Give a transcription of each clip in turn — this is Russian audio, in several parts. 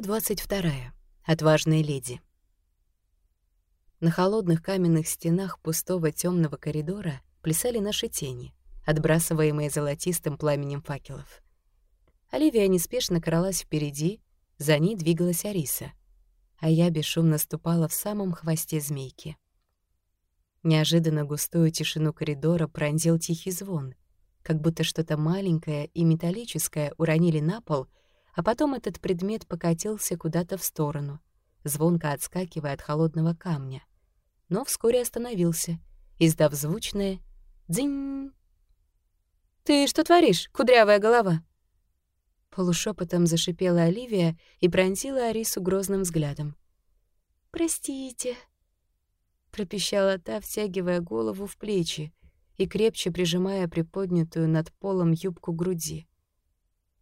Глава 22. Отважная леди. На холодных каменных стенах пустого темного коридора плясали наши тени, отбрасываемые золотистым пламенем факелов. Оливия неспешно кралась впереди, за ней двигалась Ариса, а я бесшумно ступала в самом хвосте змейки. Неожиданно густую тишину коридора пронзил тихий звон, как будто что-то маленькое и металлическое уронили на пол — а потом этот предмет покатился куда-то в сторону, звонко отскакивая от холодного камня. Но вскоре остановился, издав звучное «дзинь». «Ты что творишь, кудрявая голова?» Полушепотом зашипела Оливия и пронзила Арису грозным взглядом. «Простите», — пропищала та, втягивая голову в плечи и крепче прижимая приподнятую над полом юбку груди.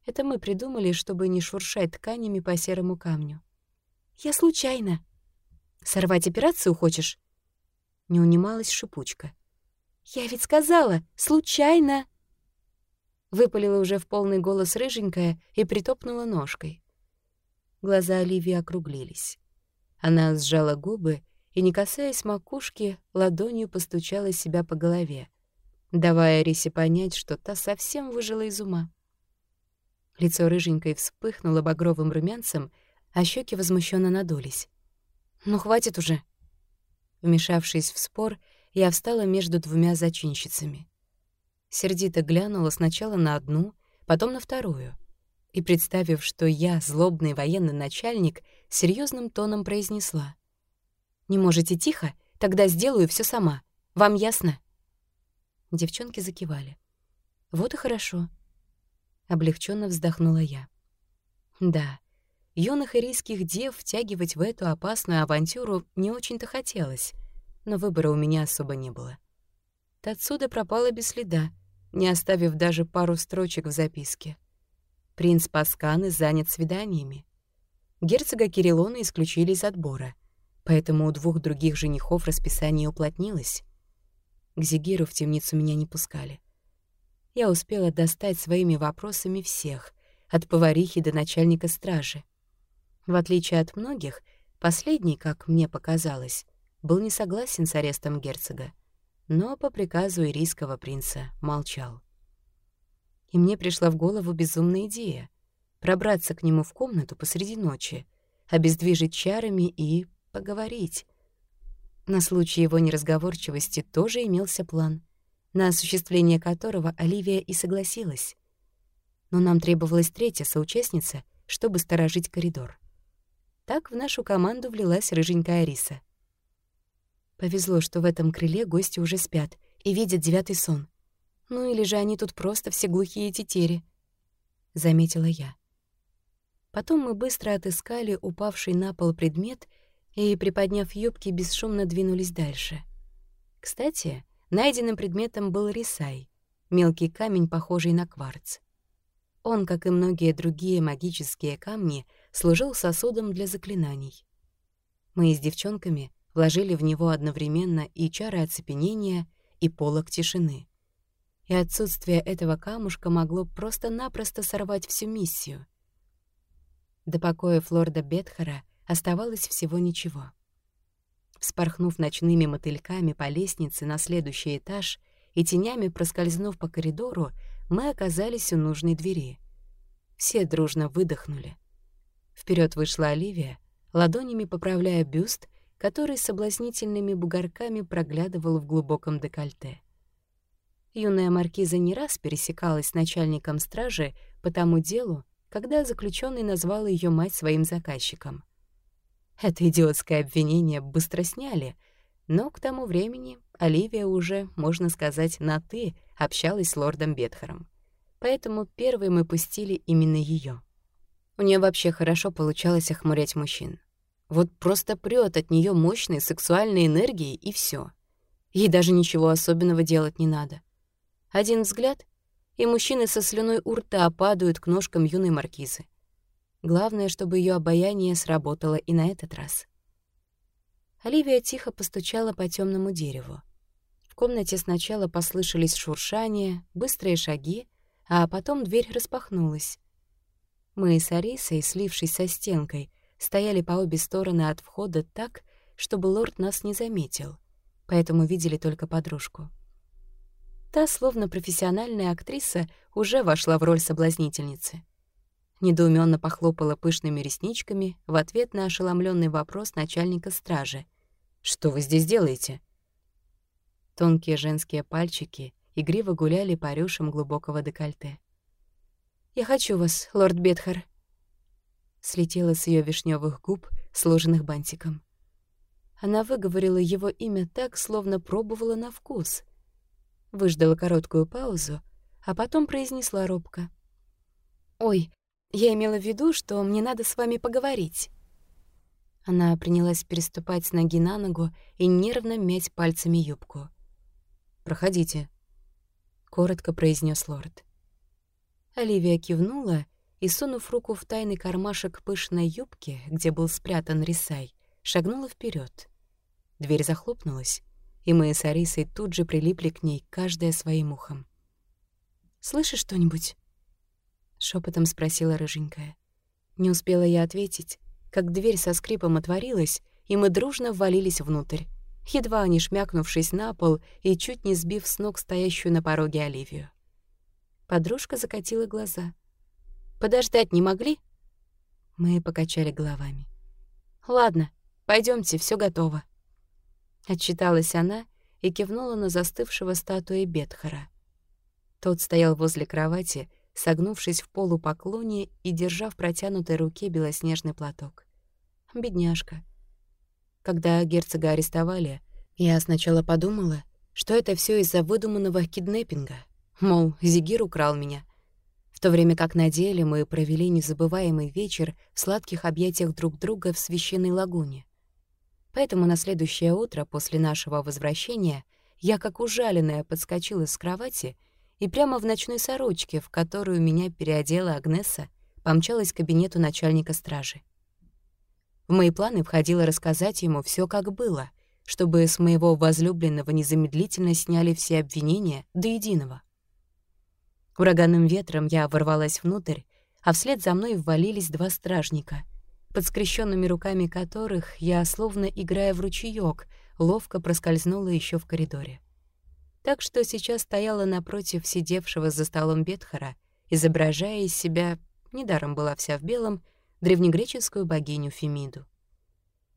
Это мы придумали, чтобы не шуршать тканями по серому камню. «Я случайно». «Сорвать операцию хочешь?» Не унималась шипучка. «Я ведь сказала, случайно!» Выпалила уже в полный голос рыженькая и притопнула ножкой. Глаза Оливии округлились. Она сжала губы и, не касаясь макушки, ладонью постучала себя по голове, давая Рисе понять, что та совсем выжила из ума. Лицо рыженькой вспыхнуло багровым румянцем, а щеки возмущенно надулись. «Ну, хватит уже!» Вмешавшись в спор, я встала между двумя зачинщицами. Сердито глянула сначала на одну, потом на вторую. И, представив, что я злобный военный начальник, серьезным тоном произнесла. «Не можете тихо? Тогда сделаю все сама. Вам ясно?» Девчонки закивали. «Вот и хорошо. Облегченно вздохнула я. Да, юных ирийских дев втягивать в эту опасную авантюру не очень-то хотелось, но выбора у меня особо не было. Отсюда пропала без следа, не оставив даже пару строчек в записке. Принц Пасканы занят свиданиями. Герцога Кириллона исключили из отбора, поэтому у двух других женихов расписание уплотнилось. К Зигиру в темницу меня не пускали я успела достать своими вопросами всех, от поварихи до начальника стражи. В отличие от многих, последний, как мне показалось, был не согласен с арестом герцога, но по приказу ирийского принца молчал. И мне пришла в голову безумная идея — пробраться к нему в комнату посреди ночи, обездвижить чарами и поговорить. На случай его неразговорчивости тоже имелся план — на осуществление которого Оливия и согласилась. Но нам требовалась третья соучастница, чтобы сторожить коридор. Так в нашу команду влилась рыженькая Ариса. Повезло, что в этом крыле гости уже спят и видят девятый сон. Ну или же они тут просто все глухие тетери, — заметила я. Потом мы быстро отыскали упавший на пол предмет и, приподняв юбки, бесшумно двинулись дальше. Кстати, Найденным предметом был рисай, мелкий камень, похожий на кварц. Он, как и многие другие магические камни, служил сосудом для заклинаний. Мы с девчонками вложили в него одновременно и чары оцепенения, и полок тишины. И отсутствие этого камушка могло просто-напросто сорвать всю миссию. До покоя Флорда Бетхара оставалось всего ничего. Вспорхнув ночными мотыльками по лестнице на следующий этаж и тенями проскользнув по коридору, мы оказались у нужной двери. Все дружно выдохнули. Вперед вышла Оливия, ладонями поправляя бюст, который соблазнительными бугорками проглядывал в глубоком декольте. Юная маркиза не раз пересекалась с начальником стражи по тому делу, когда заключенный назвал ее мать своим заказчиком — это идиотское обвинение быстро сняли, но к тому времени Оливия уже, можно сказать, на «ты» общалась с лордом Бетхаром. Поэтому первой мы пустили именно ее. У нее вообще хорошо получалось охмурять мужчин. Вот просто прёт от нее мощной сексуальной энергией, и все. Ей даже ничего особенного делать не надо. Один взгляд, и мужчины со слюной у рта падают к ножкам юной маркизы. Главное, чтобы ее обаяние сработало и на этот раз. Оливия тихо постучала по темному дереву. В комнате сначала послышались шуршания, быстрые шаги, а потом дверь распахнулась. Мы с Арисой, слившись со стенкой, стояли по обе стороны от входа так, чтобы лорд нас не заметил, поэтому видели только подружку. Та, словно профессиональная актриса, уже вошла в роль соблазнительницы. Недоуменно похлопала пышными ресничками в ответ на ошеломленный вопрос начальника стражи. «Что вы здесь делаете?» Тонкие женские пальчики игриво гуляли по рюшам глубокого декольте. «Я хочу вас, лорд Бетхар», — слетела с ее вишневых губ, сложенных бантиком. Она выговорила его имя так, словно пробовала на вкус. Выждала короткую паузу, а потом произнесла робко. «Ой, я имела в виду, что мне надо с вами поговорить». Она принялась переступать с ноги на ногу и нервно мять пальцами юбку. «Проходите», — коротко произнес лорд. Оливия кивнула и, сунув руку в тайный кармашек пышной юбки, где был спрятан рисай, шагнула вперед. Дверь захлопнулась, и мы с Арисой тут же прилипли к ней, каждая своим ухом. «Слышишь что-нибудь?» — шепотом спросила рыженькая. Не успела я ответить, как дверь со скрипом отворилась, и мы дружно ввалились внутрь, едва не шмякнувшись на пол и чуть не сбив с ног стоящую на пороге Оливию. Подружка закатила глаза. «Подождать не могли?» Мы покачали головами. «Ладно, пойдемте, все готово». Отчиталась она и кивнула на застывшего статуи Бетхара. Тот стоял возле кровати, согнувшись в полупоклоне и держа в протянутой руке белоснежный платок. Бедняжка. Когда герцога арестовали, я сначала подумала, что это все из-за выдуманного киднеппинга. Мол, Зигир украл меня. В то время как на деле мы провели незабываемый вечер в сладких объятиях друг друга в священной лагуне. Поэтому на следующее утро после нашего возвращения я, как ужаленная, подскочила с кровати и прямо в ночной сорочке, в которую меня переодела Агнеса, помчалась к кабинету начальника стражи. В мои планы входило рассказать ему все, как было, чтобы с моего возлюбленного незамедлительно сняли все обвинения до единого. Ураганным ветром я ворвалась внутрь, а вслед за мной ввалились два стражника — под скрещенными руками которых я, словно играя в ручеёк, ловко проскользнула еще в коридоре. Так что сейчас стояла напротив сидевшего за столом Бетхара, изображая из себя, недаром была вся в белом, древнегреческую богиню Фемиду.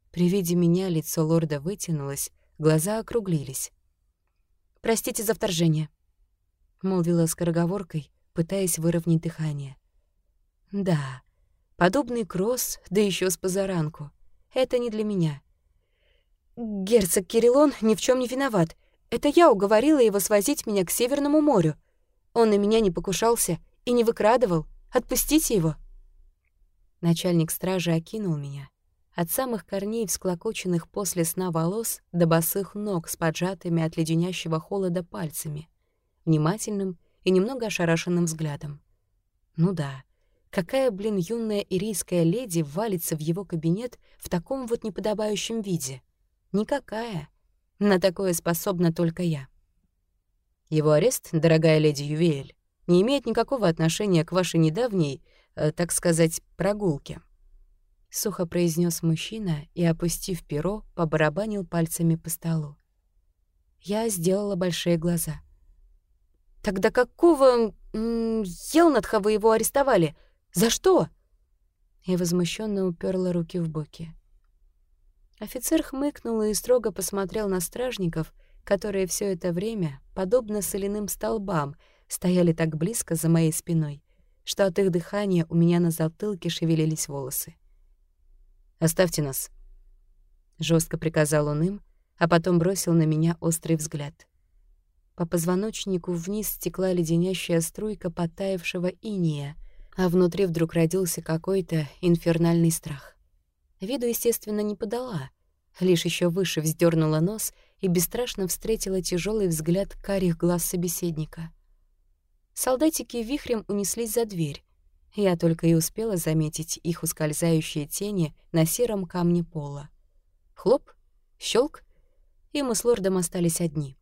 При виде меня лицо лорда вытянулось, глаза округлились. «Простите за вторжение», — молвила скороговоркой, пытаясь выровнять дыхание. «Да, Подобный кросс, да еще с позаранку. Это не для меня. Герцог Кириллон ни в чем не виноват. Это я уговорила его свозить меня к Северному морю. Он на меня не покушался и не выкрадывал. Отпустите его. Начальник стражи окинул меня. От самых корней всклокоченных после сна волос до босых ног с поджатыми от леденящего холода пальцами, внимательным и немного ошарашенным взглядом. Ну да, Какая, блин, юная ирийская леди валится в его кабинет в таком вот неподобающем виде? Никакая. На такое способна только я. Его арест, дорогая леди Ювель, не имеет никакого отношения к вашей недавней, э, так сказать, прогулке. Сухо произнес мужчина и, опустив перо, побарабанил пальцами по столу. Я сделала большие глаза. «Тогда какого... Елнатха вы его арестовали?» За что?» И возмущенно уперла руки в боки. Офицер хмыкнул и строго посмотрел на стражников, которые все это время, подобно соляным столбам, стояли так близко за моей спиной, что от их дыхания у меня на затылке шевелились волосы. «Оставьте нас», — жестко приказал он им, а потом бросил на меня острый взгляд. По позвоночнику вниз стекла леденящая струйка потаявшего иния — а внутри вдруг родился какой-то инфернальный страх. Виду, естественно, не подала, лишь еще выше вздернула нос и бесстрашно встретила тяжелый взгляд карих глаз собеседника. Солдатики вихрем унеслись за дверь. Я только и успела заметить их ускользающие тени на сером камне пола. Хлоп, щелк, и мы с лордом остались одни.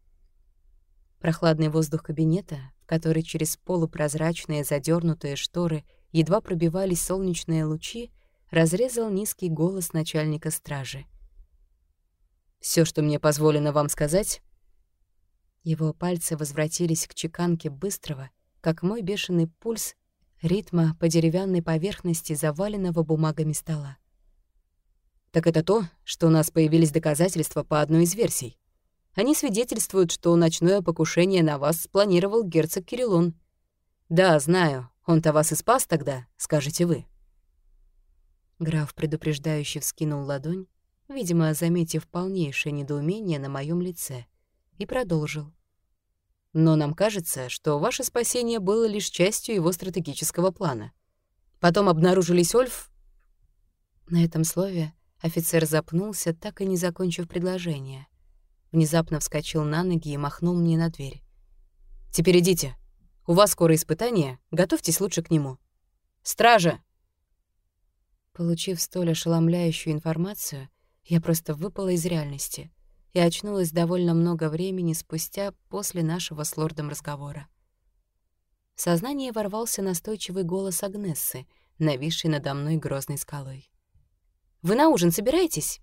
Прохладный воздух кабинета, в который через полупрозрачные задернутые шторы едва пробивались солнечные лучи, разрезал низкий голос начальника стражи. Все, что мне позволено вам сказать...» Его пальцы возвратились к чеканке быстрого, как мой бешеный пульс, ритма по деревянной поверхности заваленного бумагами стола. «Так это то, что у нас появились доказательства по одной из версий. Они свидетельствуют, что ночное покушение на вас спланировал герцог Кириллон. Да, знаю, он-то вас и спас тогда, скажете вы». Граф предупреждающе вскинул ладонь, видимо, заметив полнейшее недоумение на моем лице, и продолжил. «Но нам кажется, что ваше спасение было лишь частью его стратегического плана. Потом обнаружились Ольф...» На этом слове офицер запнулся, так и не закончив предложение. Внезапно вскочил на ноги и махнул мне на дверь. «Теперь идите. У вас скоро испытание, готовьтесь лучше к нему. Стража!» Получив столь ошеломляющую информацию, я просто выпала из реальности и очнулась довольно много времени спустя после нашего с лордом разговора. В сознание ворвался настойчивый голос Агнессы, нависший надо мной грозной скалой. «Вы на ужин собираетесь?»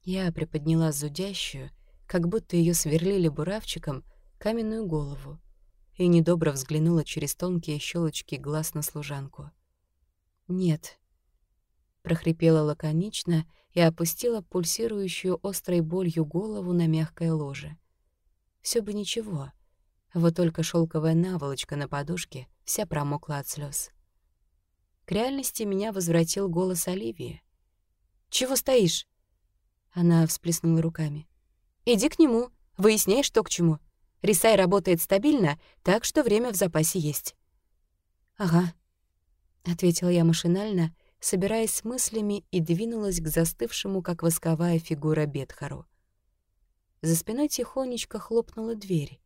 Я приподняла зудящую, как будто ее сверлили буравчиком, каменную голову и недобро взглянула через тонкие щелочки глаз на служанку. «Нет», — прохрипела лаконично и опустила пульсирующую острой болью голову на мягкое ложе. Все бы ничего, вот только шелковая наволочка на подушке вся промокла от слез. К реальности меня возвратил голос Оливии. «Чего стоишь?» Она всплеснула руками. «Иди к нему, выясняй, что к чему. Рисай работает стабильно, так что время в запасе есть». «Ага», — ответила я машинально, собираясь с мыслями, и двинулась к застывшему, как восковая фигура Бетхару. За спиной тихонечко хлопнула дверь.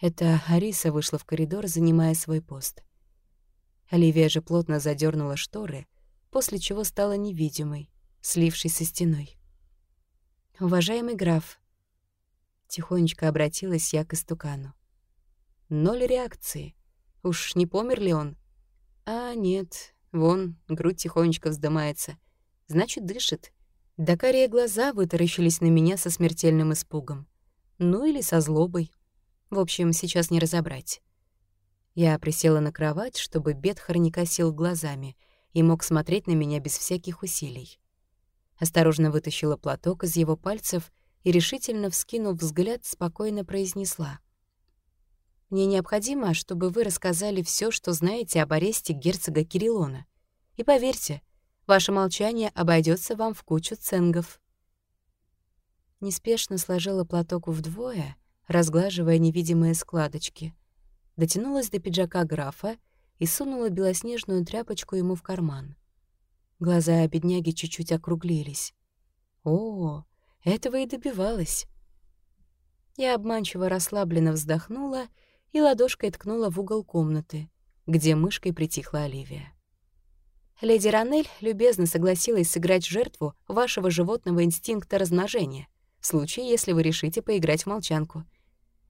Это Ариса вышла в коридор, занимая свой пост. Оливия же плотно задернула шторы, после чего стала невидимой, слившись со стеной. «Уважаемый граф», — тихонечко обратилась я к истукану. «Ноль реакции. Уж не помер ли он?» «А, нет, Вон, грудь тихонечко вздымается. Значит, дышит. Да карие глаза вытаращились на меня со смертельным испугом. Ну или со злобой. В общем, сейчас не разобрать. Я присела на кровать, чтобы Бетхар не косил глазами и мог смотреть на меня без всяких усилий. Осторожно вытащила платок из его пальцев и, решительно вскинув взгляд, спокойно произнесла. Мне необходимо, чтобы вы рассказали все, что знаете об аресте герцога Кириллона. И поверьте, ваше молчание обойдется вам в кучу ценгов». Неспешно сложила платок вдвое, разглаживая невидимые складочки. Дотянулась до пиджака графа и сунула белоснежную тряпочку ему в карман. Глаза бедняги чуть-чуть округлились. «О, этого и добивалась». Я обманчиво расслабленно вздохнула и ладошкой ткнула в угол комнаты, где мышкой притихла Оливия. Леди Ранель любезно согласилась сыграть жертву вашего животного инстинкта размножения, в случае, если вы решите поиграть в молчанку.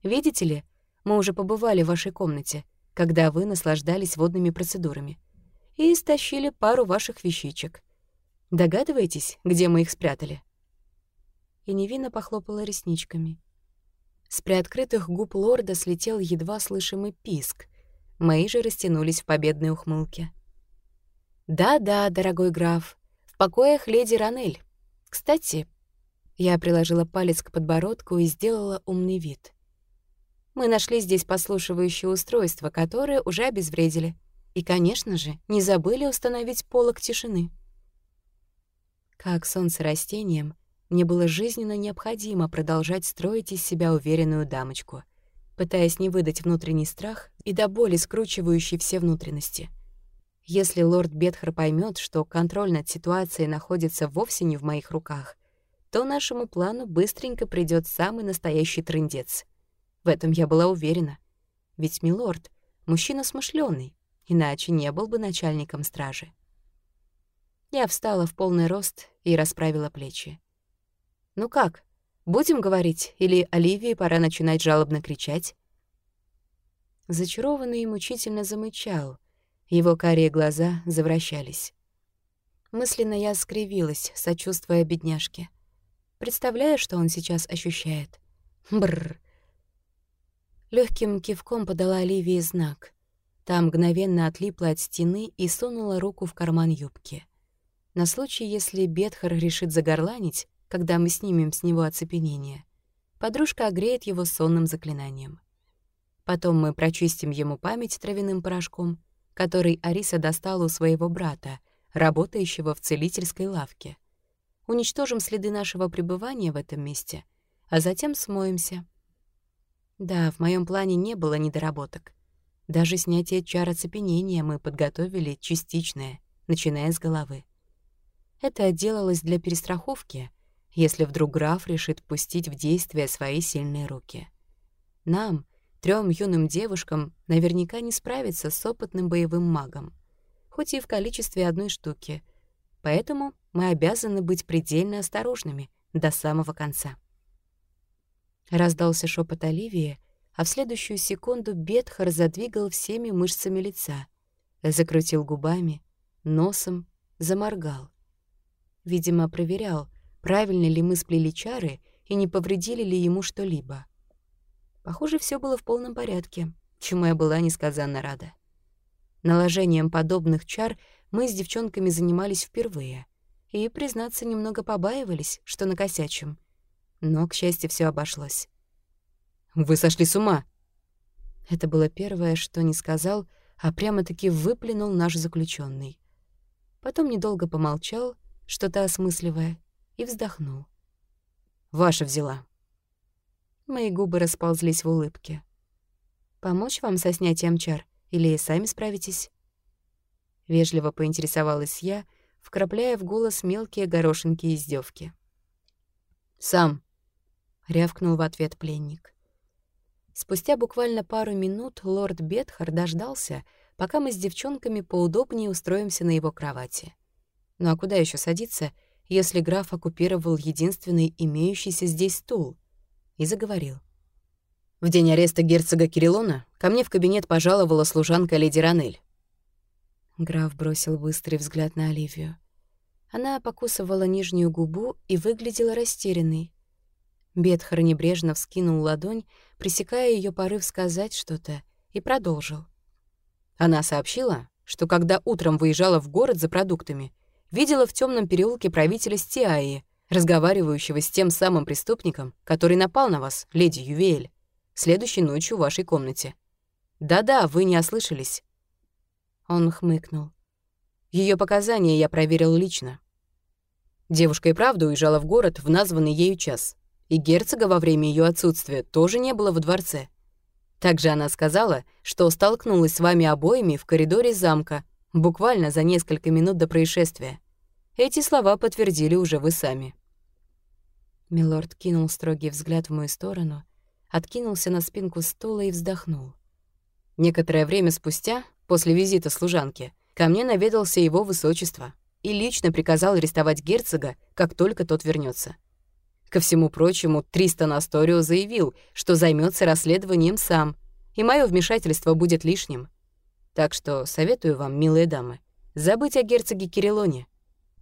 Видите ли, мы уже побывали в вашей комнате, когда вы наслаждались водными процедурами, и стащили пару ваших вещичек. Догадываетесь, где мы их спрятали?» И невинно похлопала ресничками. С приоткрытых губ лорда слетел едва слышимый писк. Мои же растянулись в победной ухмылке. «Да-да, дорогой граф, в покоях леди Ранель. Кстати...» Я приложила палец к подбородку и сделала умный вид. «Мы нашли здесь послушивающее устройство, которое уже обезвредили. И, конечно же, не забыли установить полок тишины». Как солнце растением, мне было жизненно необходимо продолжать строить из себя уверенную дамочку, пытаясь не выдать внутренний страх и до боли скручивающий все внутренности. Если лорд Бетхар поймет, что контроль над ситуацией находится вовсе не в моих руках, то нашему плану быстренько придет самый настоящий трындец. В этом я была уверена. Ведь милорд — мужчина смышленый, иначе не был бы начальником стражи. Я встала в полный рост и расправила плечи. «Ну как, будем говорить, или Оливии пора начинать жалобно кричать?» Зачарованный и мучительно замычал, Его карие глаза завращались. Мысленно я скривилась, сочувствуя бедняжке. Представляю, что он сейчас ощущает. Бррр. Легким кивком подала Оливии знак. Та мгновенно отлипла от стены и сунула руку в карман юбки. На случай, если Бетхар решит загорланить, когда мы снимем с него оцепенение, подружка огреет его сонным заклинанием. Потом мы прочистим ему память травяным порошком, который Ариса достала у своего брата, работающего в целительской лавке. Уничтожим следы нашего пребывания в этом месте, а затем смоемся. Да, в моем плане не было недоработок. Даже снятие чар оцепенения мы подготовили частичное, начиная с головы. Это делалось для перестраховки, если вдруг граф решит пустить в действие свои сильные руки. Нам, трем юным девушкам, наверняка не справиться с опытным боевым магом, хоть и в количестве одной штуки, поэтому мы обязаны быть предельно осторожными до самого конца. Раздался шепот Оливии, а в следующую секунду Бетхар задвигал всеми мышцами лица, закрутил губами, носом, заморгал. Видимо, проверял, правильно ли мы сплели чары и не повредили ли ему что-либо. Похоже, все было в полном порядке, чему я была несказанно рада. Наложением подобных чар мы с девчонками занимались впервые и, признаться, немного побаивались, что накосячим. Но, к счастью, все обошлось. «Вы сошли с ума!» Это было первое, что не сказал, а прямо-таки выплюнул наш заключенный. Потом недолго помолчал — что-то осмысливая, и вздохнул. «Ваша взяла». Мои губы расползлись в улыбке. «Помочь вам со снятием чар или сами справитесь?» Вежливо поинтересовалась я, вкрапляя в голос мелкие горошинки издевки. «Сам», — рявкнул в ответ пленник. Спустя буквально пару минут лорд Бетхар дождался, пока мы с девчонками поудобнее устроимся на его кровати. Ну а куда еще садиться, если граф оккупировал единственный имеющийся здесь стул? И заговорил. В день ареста герцога Кириллона ко мне в кабинет пожаловала служанка леди Ранель. Граф бросил быстрый взгляд на Оливию. Она покусывала нижнюю губу и выглядела растерянной. Бетхар небрежно вскинул ладонь, пресекая ее порыв сказать что-то, и продолжил. Она сообщила, что когда утром выезжала в город за продуктами, видела в темном переулке правителя Стиаи, разговаривающего с тем самым преступником, который напал на вас, леди Ювель, следующей ночью в вашей комнате. Да-да, вы не ослышались. Он хмыкнул. Ее показания я проверил лично. Девушка и правда уезжала в город в названный ею час, и герцога во время ее отсутствия тоже не было во дворце. Также она сказала, что столкнулась с вами обоими в коридоре замка буквально за несколько минут до происшествия. Эти слова подтвердили уже вы сами. Милорд кинул строгий взгляд в мою сторону, откинулся на спинку стула и вздохнул. Некоторое время спустя, после визита служанки, ко мне наведался его высочество и лично приказал арестовать герцога, как только тот вернется. Ко всему прочему, Тристан Асторио заявил, что займется расследованием сам, и мое вмешательство будет лишним. Так что советую вам, милые дамы, забыть о герцоге Кириллоне.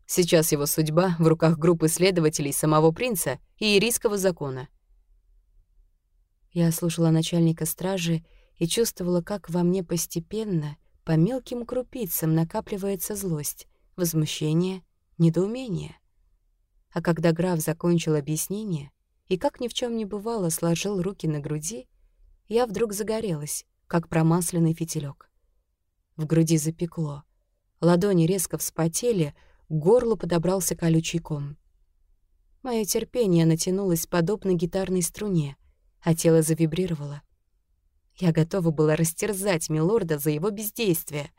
Сейчас его судьба в руках группы следователей самого принца и ирийского закона. Я слушала начальника стражи и чувствовала, как во мне постепенно, по мелким крупицам накапливается злость, возмущение, недоумение. А когда граф закончил объяснение и, как ни в чем не бывало, сложил руки на груди, я вдруг загорелась, как промасленный фитилек. В груди запекло. Ладони резко вспотели, к горлу подобрался колючий ком. Мое терпение натянулось подобно гитарной струне, а тело завибрировало. Я готова была растерзать милорда за его бездействие.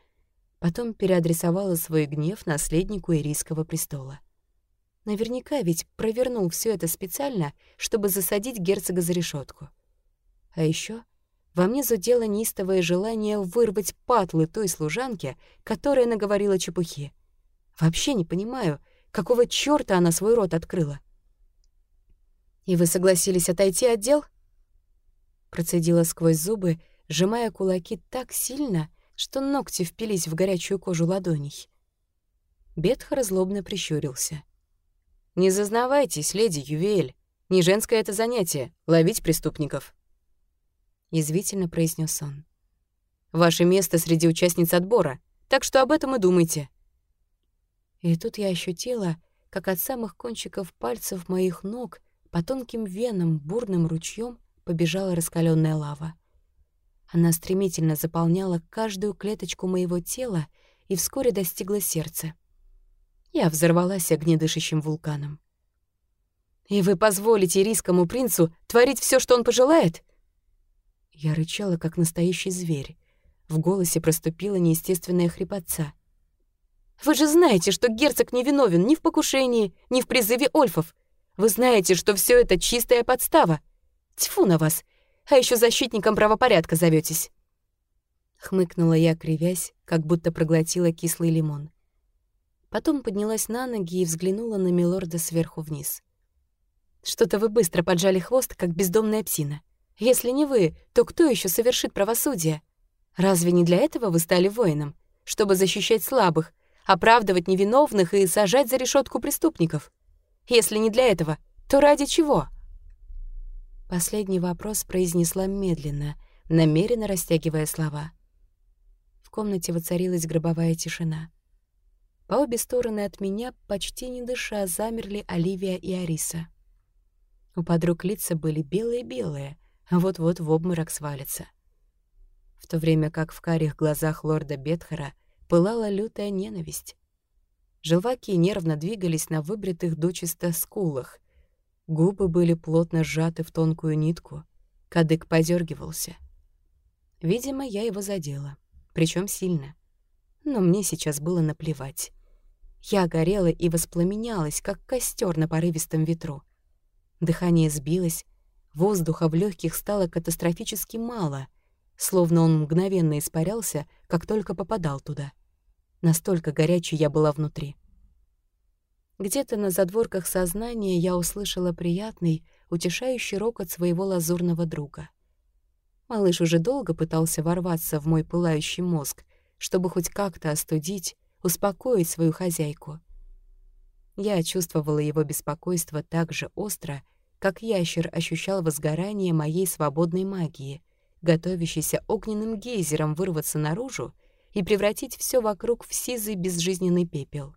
Потом переадресовала свой гнев наследнику Ирийского престола. Наверняка ведь провернул все это специально, чтобы засадить герцога за решетку. А еще во мне зудело неистовое желание вырвать патлы той служанки, которая наговорила чепухи. Вообще не понимаю, какого чёрта она свой рот открыла. «И вы согласились отойти от дел?» Процедила сквозь зубы, сжимая кулаки так сильно, что ногти впились в горячую кожу ладоней. Бетхар злобно прищурился. «Не зазнавайтесь, леди Ювель. Не женское это занятие — ловить преступников». Язвительно произнес он. «Ваше место среди участниц отбора, так что об этом и думайте». И тут я ощутила, как от самых кончиков пальцев моих ног по тонким венам бурным ручьем побежала раскаленная лава. Она стремительно заполняла каждую клеточку моего тела и вскоре достигла сердца. Я взорвалась огнедышащим вулканом. «И вы позволите рискому принцу творить все, что он пожелает?» Я рычала, как настоящий зверь. В голосе проступила неестественная хрипотца. «Вы же знаете, что герцог не виновен ни в покушении, ни в призыве ольфов. Вы знаете, что все это чистая подстава. Тьфу на вас! А еще защитником правопорядка зоветесь. Хмыкнула я, кривясь, как будто проглотила кислый лимон. Потом поднялась на ноги и взглянула на Милорда сверху вниз. «Что-то вы быстро поджали хвост, как бездомная псина. Если не вы, то кто еще совершит правосудие? Разве не для этого вы стали воином? Чтобы защищать слабых, оправдывать невиновных и сажать за решетку преступников? Если не для этого, то ради чего?» Последний вопрос произнесла медленно, намеренно растягивая слова. В комнате воцарилась гробовая тишина. По обе стороны от меня, почти не дыша, замерли Оливия и Ариса. У подруг лица были белые-белые, вот-вот в обморок свалится. В то время как в карих глазах лорда Бетхара пылала лютая ненависть. Желваки нервно двигались на выбритых дочисто скулах. Губы были плотно сжаты в тонкую нитку, кадык подергивался. Видимо, я его задела, причем сильно. Но мне сейчас было наплевать. Я горела и воспламенялась, как костер на порывистом ветру. Дыхание сбилось, воздуха в легких стало катастрофически мало, словно он мгновенно испарялся, как только попадал туда. Настолько горячей я была внутри. Где-то на задворках сознания я услышала приятный, утешающий рокот своего лазурного друга. Малыш уже долго пытался ворваться в мой пылающий мозг, чтобы хоть как-то остудить, успокоить свою хозяйку. Я чувствовала его беспокойство так же остро, как ящер ощущал возгорание моей свободной магии, готовящейся огненным гейзером вырваться наружу и превратить все вокруг в сизый безжизненный пепел.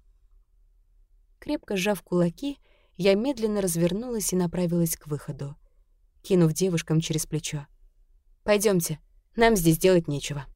Крепко сжав кулаки, я медленно развернулась и направилась к выходу, кинув девушкам через плечо. Пойдемте, нам здесь делать нечего».